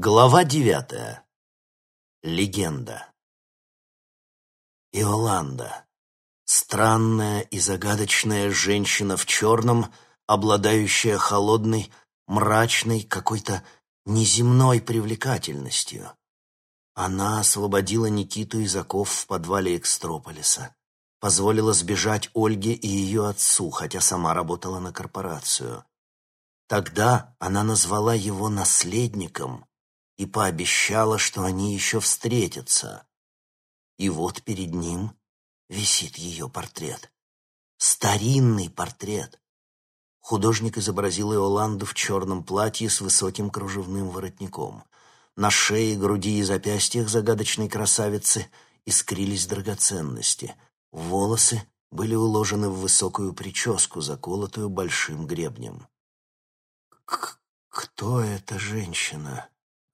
Глава девятая. Легенда. Иоланда. Странная и загадочная женщина в черном, обладающая холодной, мрачной, какой-то неземной привлекательностью. Она освободила Никиту из оков в подвале Экстрополиса, позволила сбежать Ольге и ее отцу, хотя сама работала на корпорацию. Тогда она назвала его наследником и пообещала, что они еще встретятся. И вот перед ним висит ее портрет. Старинный портрет. Художник изобразил Иоланду в черном платье с высоким кружевным воротником. На шее, груди и запястьях загадочной красавицы искрились драгоценности. Волосы были уложены в высокую прическу, заколотую большим гребнем. «Кто эта женщина?»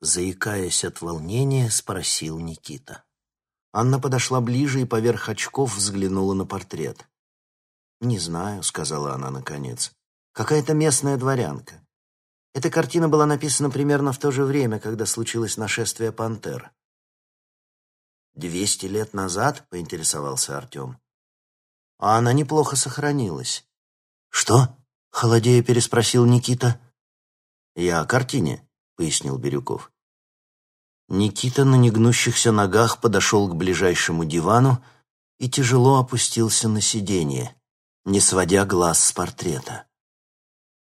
Заикаясь от волнения, спросил Никита. Анна подошла ближе и поверх очков взглянула на портрет. «Не знаю», — сказала она наконец. «Какая-то местная дворянка. Эта картина была написана примерно в то же время, когда случилось нашествие пантер». «Двести лет назад?» — поинтересовался Артем. «А она неплохо сохранилась». «Что?» — холодея переспросил Никита. «Я о картине», — пояснил Бирюков. Никита на негнущихся ногах подошел к ближайшему дивану и тяжело опустился на сиденье, не сводя глаз с портрета.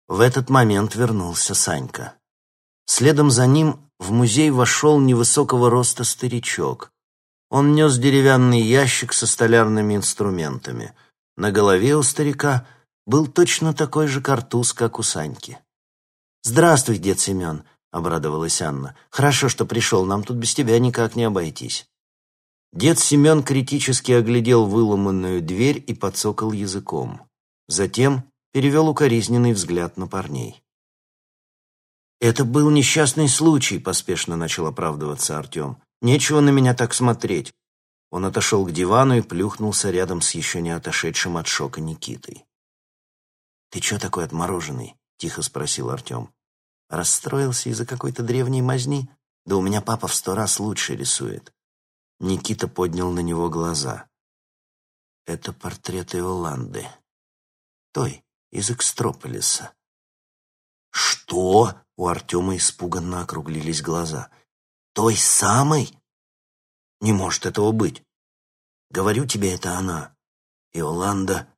В этот момент вернулся Санька. Следом за ним в музей вошел невысокого роста старичок. Он нес деревянный ящик со столярными инструментами. На голове у старика был точно такой же картуз, как у Саньки. «Здравствуй, дед Семен», обрадовалась Анна. «Хорошо, что пришел, нам тут без тебя никак не обойтись». Дед Семен критически оглядел выломанную дверь и подсокал языком. Затем перевел укоризненный взгляд на парней. «Это был несчастный случай», — поспешно начал оправдываться Артем. «Нечего на меня так смотреть». Он отошел к дивану и плюхнулся рядом с еще не отошедшим от шока Никитой. «Ты че такой отмороженный?» — тихо спросил Артем. Расстроился из-за какой-то древней мазни? Да у меня папа в сто раз лучше рисует. Никита поднял на него глаза. Это портрет Иоланды. Той, из Экстрополиса. «Что?» — у Артема испуганно округлились глаза. «Той самой?» «Не может этого быть. Говорю тебе, это она. Иоланда,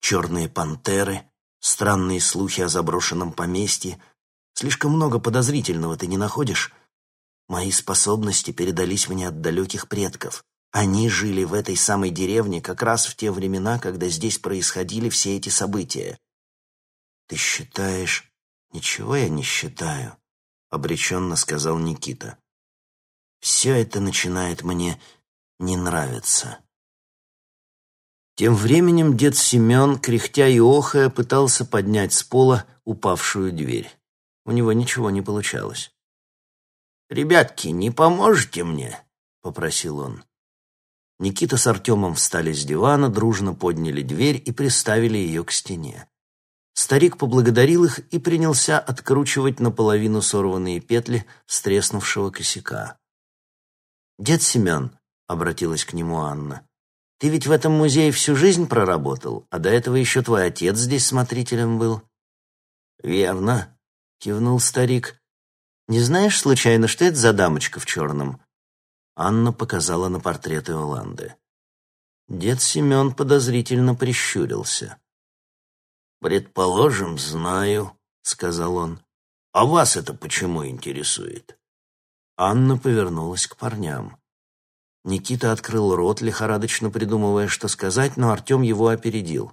черные пантеры, странные слухи о заброшенном поместье — Слишком много подозрительного ты не находишь? Мои способности передались мне от далеких предков. Они жили в этой самой деревне как раз в те времена, когда здесь происходили все эти события. Ты считаешь... Ничего я не считаю, — обреченно сказал Никита. Все это начинает мне не нравиться. Тем временем дед Семен, кряхтя и охая, пытался поднять с пола упавшую дверь. У него ничего не получалось. «Ребятки, не поможете мне?» — попросил он. Никита с Артемом встали с дивана, дружно подняли дверь и приставили ее к стене. Старик поблагодарил их и принялся откручивать наполовину сорванные петли с треснувшего косяка. «Дед Семен», — обратилась к нему Анна, — «ты ведь в этом музее всю жизнь проработал, а до этого еще твой отец здесь смотрителем был». «Верно», кивнул старик. «Не знаешь, случайно, что это за дамочка в черном?» Анна показала на портрет Иоланды. Дед Семен подозрительно прищурился. «Предположим, знаю», — сказал он. «А вас это почему интересует?» Анна повернулась к парням. Никита открыл рот, лихорадочно придумывая, что сказать, но Артем его опередил.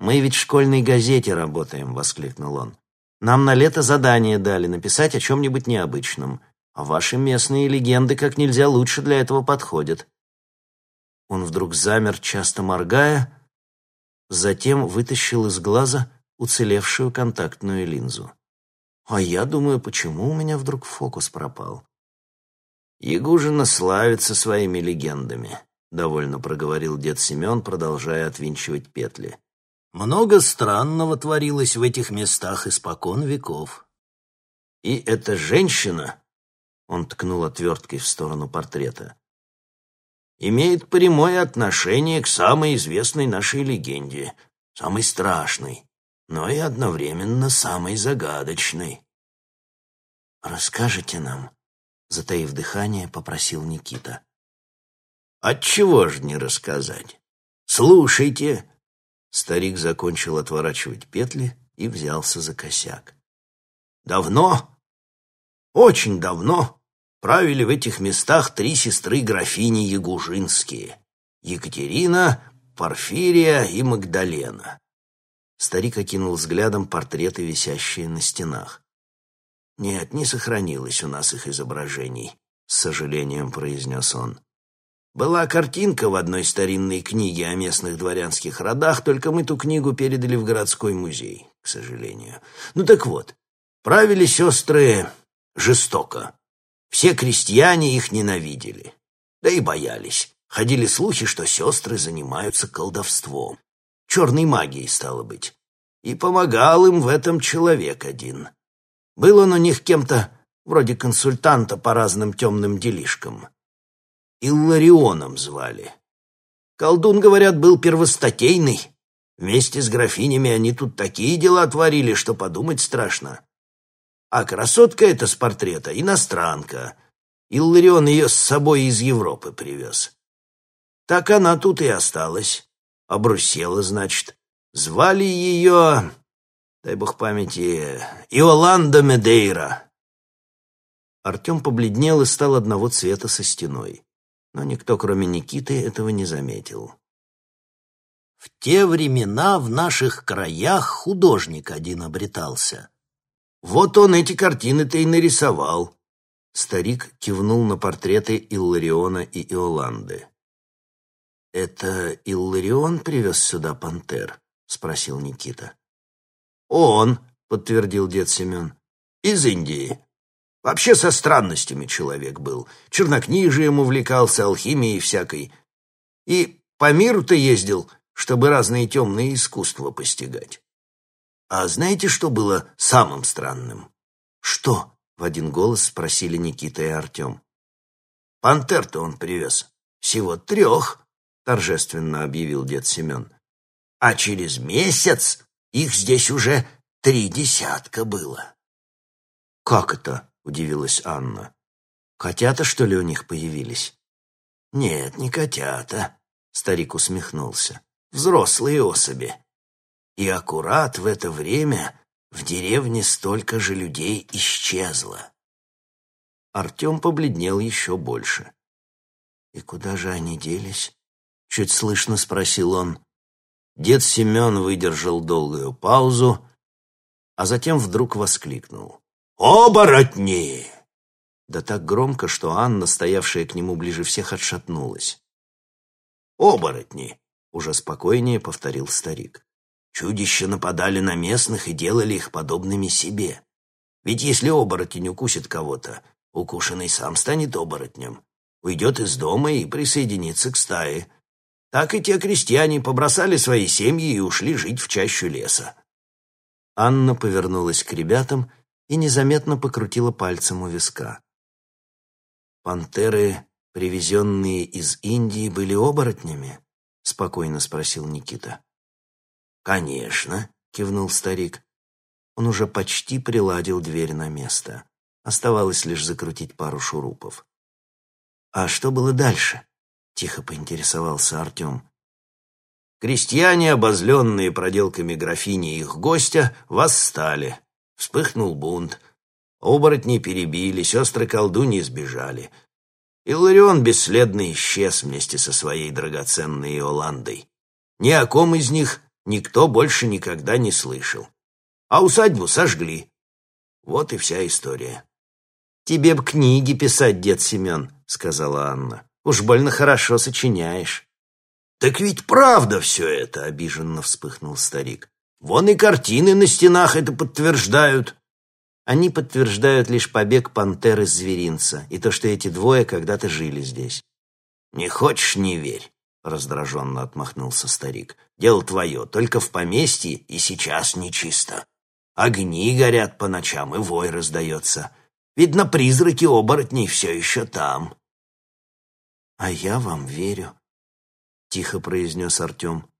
«Мы ведь в школьной газете работаем», — воскликнул он. Нам на лето задание дали написать о чем-нибудь необычном, а ваши местные легенды как нельзя лучше для этого подходят». Он вдруг замер, часто моргая, затем вытащил из глаза уцелевшую контактную линзу. А я думаю, почему у меня вдруг фокус пропал? Ягужина славится своими легендами, довольно проговорил дед Семен, продолжая отвинчивать петли. Много странного творилось в этих местах испокон веков. И эта женщина Он ткнул отверткой в сторону портрета. «Имеет прямое отношение к самой известной нашей легенде, самой страшной, но и одновременно самой загадочной». «Расскажите нам», — затаив дыхание, попросил Никита. «Отчего же не рассказать? Слушайте!» Старик закончил отворачивать петли и взялся за косяк. «Давно, очень давно правили в этих местах три сестры графини Ягужинские — Екатерина, Порфирия и Магдалена». Старик окинул взглядом портреты, висящие на стенах. «Нет, не сохранилось у нас их изображений», — с сожалением произнес он. «Была картинка в одной старинной книге о местных дворянских родах, только мы ту книгу передали в городской музей, к сожалению. Ну так вот, правили сестры жестоко. Все крестьяне их ненавидели, да и боялись. Ходили слухи, что сестры занимаются колдовством. Черной магией, стало быть. И помогал им в этом человек один. Был он у них кем-то вроде консультанта по разным темным делишкам. Илларионом звали. Колдун, говорят, был первостатейный. Вместе с графинями они тут такие дела творили, что подумать страшно. А красотка эта с портрета — иностранка. Илларион ее с собой из Европы привез. Так она тут и осталась. Обрусела, значит. Звали ее дай бог памяти, Иоланда Медейра. Артем побледнел и стал одного цвета со стеной. Но никто, кроме Никиты, этого не заметил. В те времена в наших краях художник один обретался. Вот он эти картины-то и нарисовал. Старик кивнул на портреты Иллариона и Иоланды. «Это Илларион привез сюда пантер?» — спросил Никита. «Он», — подтвердил дед Семен, — «из Индии. Вообще со странностями человек был. Чернокнижием увлекался, алхимией всякой. И по миру-то ездил, чтобы разные темные искусства постигать. А знаете, что было самым странным?» «Что?» — в один голос спросили Никита и Артем. «Пантер-то он привез. Всего трех», — торжественно объявил дед Семен. «А через месяц их здесь уже три десятка было. «Как это?» — удивилась Анна. «Котята, что ли, у них появились?» «Нет, не котята», — старик усмехнулся. «Взрослые особи. И аккурат в это время в деревне столько же людей исчезло». Артем побледнел еще больше. «И куда же они делись?» — чуть слышно спросил он. Дед Семен выдержал долгую паузу, а затем вдруг воскликнул. «Оборотни!» Да так громко, что Анна, стоявшая к нему ближе всех, отшатнулась. «Оборотни!» — уже спокойнее повторил старик. «Чудища нападали на местных и делали их подобными себе. Ведь если оборотень укусит кого-то, укушенный сам станет оборотнем, уйдет из дома и присоединится к стае, так и те крестьяне побросали свои семьи и ушли жить в чащу леса. Анна повернулась к ребятам и незаметно покрутила пальцем у виска. «Пантеры, привезенные из Индии, были оборотнями?» — спокойно спросил Никита. «Конечно», — кивнул старик. Он уже почти приладил дверь на место. Оставалось лишь закрутить пару шурупов. «А что было дальше?» тихо поинтересовался Артем. Крестьяне, обозленные проделками графини и их гостя, восстали. Вспыхнул бунт. Оборотни перебили, сестры колдуньи сбежали. Иларион бесследно исчез вместе со своей драгоценной Иоландой. Ни о ком из них никто больше никогда не слышал. А усадьбу сожгли. Вот и вся история. «Тебе б книги писать, дед Семен», — сказала Анна. Уж больно хорошо сочиняешь. Так ведь правда все это, обиженно вспыхнул старик. Вон и картины на стенах это подтверждают. Они подтверждают лишь побег пантеры с зверинца и то, что эти двое когда-то жили здесь. Не хочешь, не верь, раздраженно отмахнулся старик. Дело твое, только в поместье и сейчас нечисто. Огни горят по ночам, и вой раздается. Видно, призраки оборотней все еще там». «А я вам верю», — тихо произнес Артем.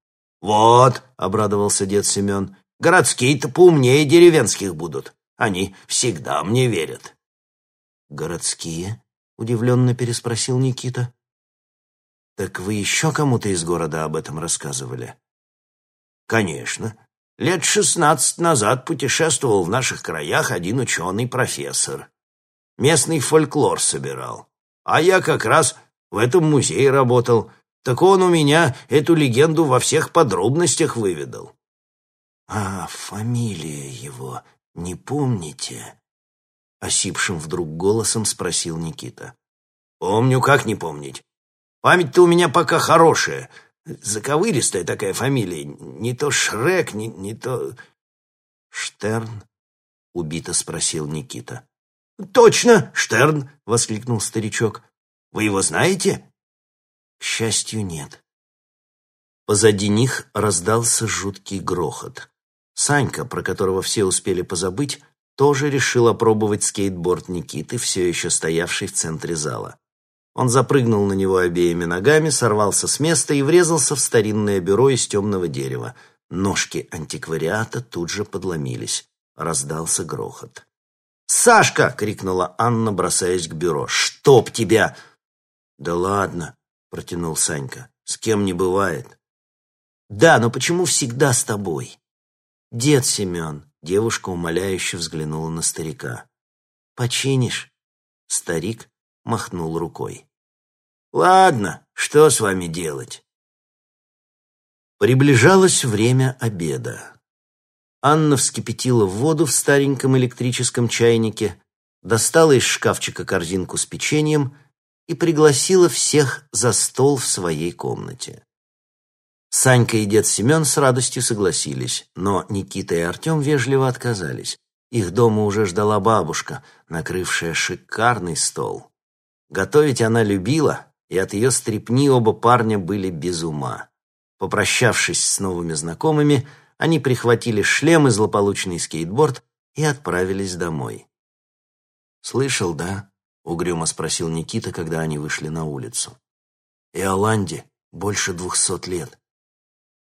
«Вот», — обрадовался дед Семен, — «городские-то поумнее деревенских будут. Они всегда мне верят». «Городские?» — удивленно переспросил Никита. «Так вы еще кому-то из города об этом рассказывали?» «Конечно. Лет шестнадцать назад путешествовал в наших краях один ученый-профессор. Местный фольклор собирал. А я как раз в этом музее работал. Так он у меня эту легенду во всех подробностях выведал». «А фамилия его не помните?» — осипшим вдруг голосом спросил Никита. «Помню, как не помнить. Память-то у меня пока хорошая. Заковыристая такая фамилия. Не то Шрек, не, не то...» «Штерн?» — убито спросил Никита. «Точно, Штерн!» — воскликнул старичок. «Вы его знаете?» «К счастью, нет». Позади них раздался жуткий грохот. Санька, про которого все успели позабыть, тоже решил опробовать скейтборд Никиты, все еще стоявший в центре зала. Он запрыгнул на него обеими ногами, сорвался с места и врезался в старинное бюро из темного дерева. Ножки антиквариата тут же подломились. Раздался грохот. «Сашка!» — крикнула Анна, бросаясь к бюро. «Чтоб тебя!» «Да ладно!» — протянул Санька. «С кем не бывает». «Да, но почему всегда с тобой?» «Дед Семен, Девушка умоляюще взглянула на старика. «Починишь?» Старик махнул рукой. «Ладно, что с вами делать?» Приближалось время обеда. Анна вскипятила воду в стареньком электрическом чайнике, достала из шкафчика корзинку с печеньем и пригласила всех за стол в своей комнате. Санька и дед Семен с радостью согласились, но Никита и Артем вежливо отказались. Их дома уже ждала бабушка, накрывшая шикарный стол. Готовить она любила, и от ее стрепни оба парня были без ума. Попрощавшись с новыми знакомыми, они прихватили шлем и злополучный скейтборд и отправились домой. «Слышал, да?» — угрюмо спросил Никита, когда они вышли на улицу. «Иоланде больше двухсот лет.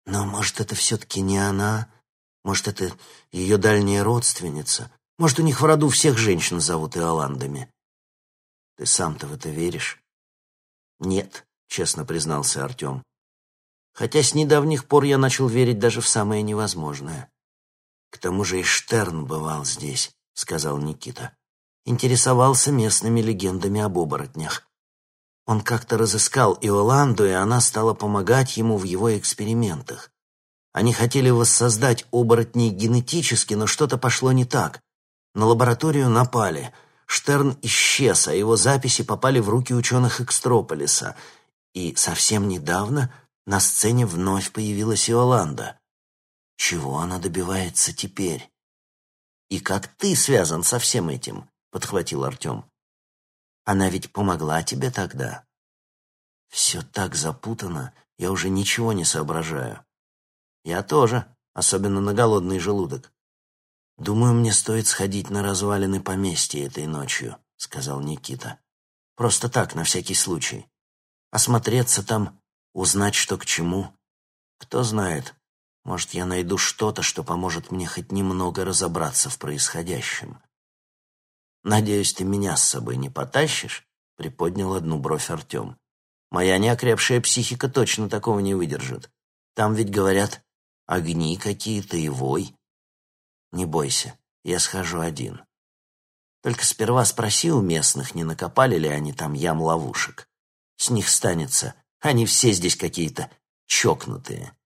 Но, может, это все-таки не она? Может, это ее дальняя родственница? Может, у них в роду всех женщин зовут Иоландами? Ты сам-то в это веришь? Нет, честно признался Артем. Хотя с недавних пор я начал верить даже в самое невозможное. К тому же и Штерн бывал здесь, сказал Никита. Интересовался местными легендами об оборотнях. Он как-то разыскал Иоланду, и она стала помогать ему в его экспериментах. Они хотели воссоздать оборотней генетически, но что-то пошло не так. На лабораторию напали. Штерн исчез, а его записи попали в руки ученых Экстрополиса. И совсем недавно на сцене вновь появилась Иоланда. Чего она добивается теперь? «И как ты связан со всем этим?» — подхватил Артем. Она ведь помогла тебе тогда. Все так запутано, я уже ничего не соображаю. Я тоже, особенно на голодный желудок. Думаю, мне стоит сходить на развалины поместья этой ночью, сказал Никита. Просто так, на всякий случай. Осмотреться там, узнать, что к чему. Кто знает, может, я найду что-то, что поможет мне хоть немного разобраться в происходящем. «Надеюсь, ты меня с собой не потащишь?» — приподнял одну бровь Артем. «Моя неокрепшая психика точно такого не выдержит. Там ведь, говорят, огни какие-то и вой. Не бойся, я схожу один. Только сперва спроси у местных, не накопали ли они там ям ловушек. С них станется, они все здесь какие-то чокнутые».